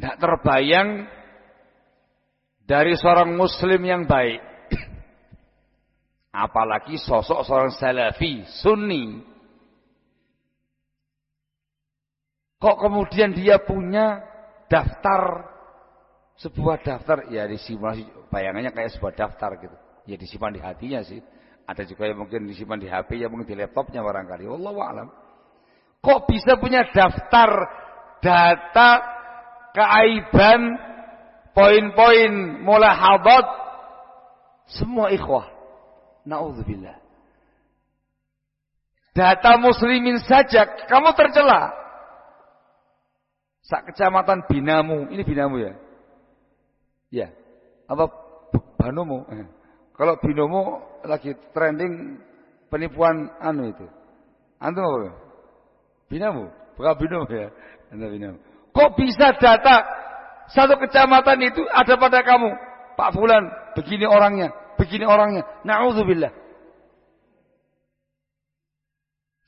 Tidak terbayang dari seorang muslim yang baik. Apalagi sosok seorang salafi, sunni. Kok kemudian dia punya daftar sebuah daftar ya disimulasi bayangannya kayak sebuah daftar gitu. Ya disimpan di hatinya sih. Ada juga yang mungkin disimpan di HP, ya mungkin di laptopnya barangkali. Wallahu alam. Kok bisa punya daftar data keaiban poin-poin mulai hadat semua ikhwah. Nauzubillah. Data muslimin saja kamu tercela. Sak kecamatan binamu, ini binamu ya? Ya. Apa banumu? Eh. Kalau binomu lagi trending penipuan anu itu. Antum apa? Binamu, bukan binomu ya. Anda binamu. Kok bisa data satu kecamatan itu ada pada kamu? Pak Fulan, begini orangnya, begini orangnya. Nauzubillah.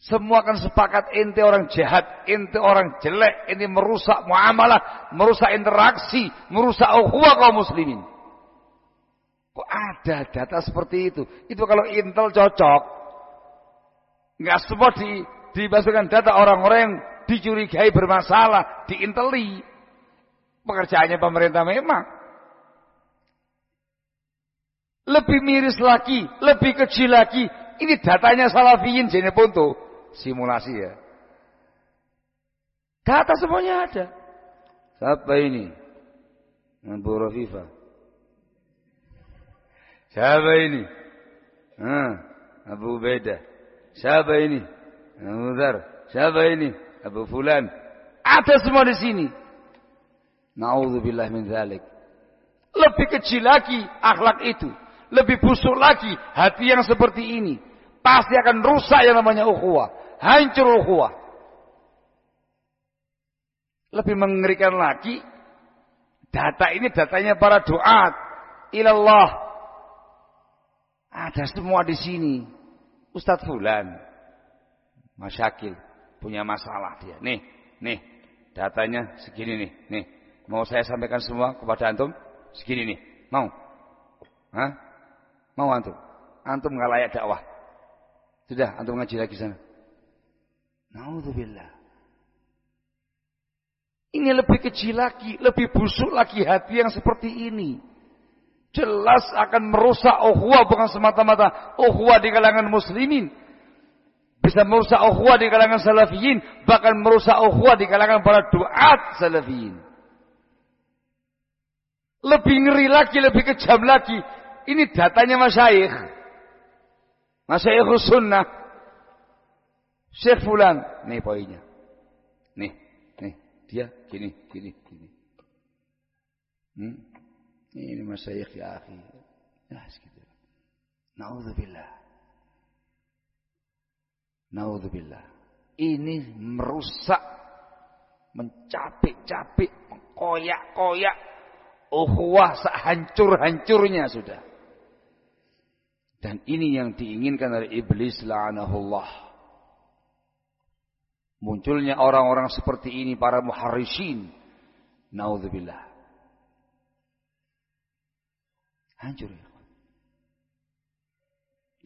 Semua akan sepakat ente orang jahat, ente orang jelek, ente merusak muamalah, merusak interaksi, merusak ukhuwah kaum muslimin. Kok ada data seperti itu? Itu kalau Intel cocok. Enggak semua di, dimasukkan data orang-orang yang dicurigai bermasalah, diinteli. Pekerjaannya pemerintah memang. Lebih miris lagi, lebih kecil lagi. Ini datanya salafiyin jenis punto simulasi ya. Data semuanya ada. Siapa ini? Abu Rafifa. Siapa ini? Ah, Abu Beda. Siapa ini? Abu Dhar. Siapa ini? Abu Fulan. Ada semua di sini. Nauzubillah min dzalik. Lebih kecil lagi akhlak itu. Lebih busuk lagi hati yang seperti ini. Pasti akan rusak yang namanya ukhuwah hancur ukhuwah. Lebih mengerikan lagi, data ini datanya para doat ilallah. Ada semua di sini. Ustadz Fulan, masyakil, punya masalah dia. Nih, nih, datanya segini nih, nih. Mau saya sampaikan semua kepada antum? Segini nih, mau? Hah? Mau antum? Antum nggak layak dakwah. Sudah, antum ngaji lagi sana. Naudzubillah. Ini lebih kecil lagi, lebih busuk lagi hati yang seperti ini. Jelas akan merusak uhwa bukan semata-mata uhwa di kalangan muslimin. Bisa merusak uhwa di kalangan salafiyin, bahkan merusak uhwa di kalangan para duat salafiyin. Lebih ngeri lagi, lebih kejam lagi. Ini datanya masyayikh. Masyayikh sunnah Syekh Fulan, nih poinnya. Nih, nih, dia gini, gini, gini. Hmm? Ini masyayikh ya akhi. Ya, segitu. Naudzubillah. Naudzubillah. Ini merusak, mencapik-capik, mengkoyak-koyak ukhuwah sehancur-hancurnya sudah. Dan ini yang diinginkan oleh iblis la'anahullah. Munculnya orang-orang seperti ini para muharrisin. Naudzubillah. Hancur ya.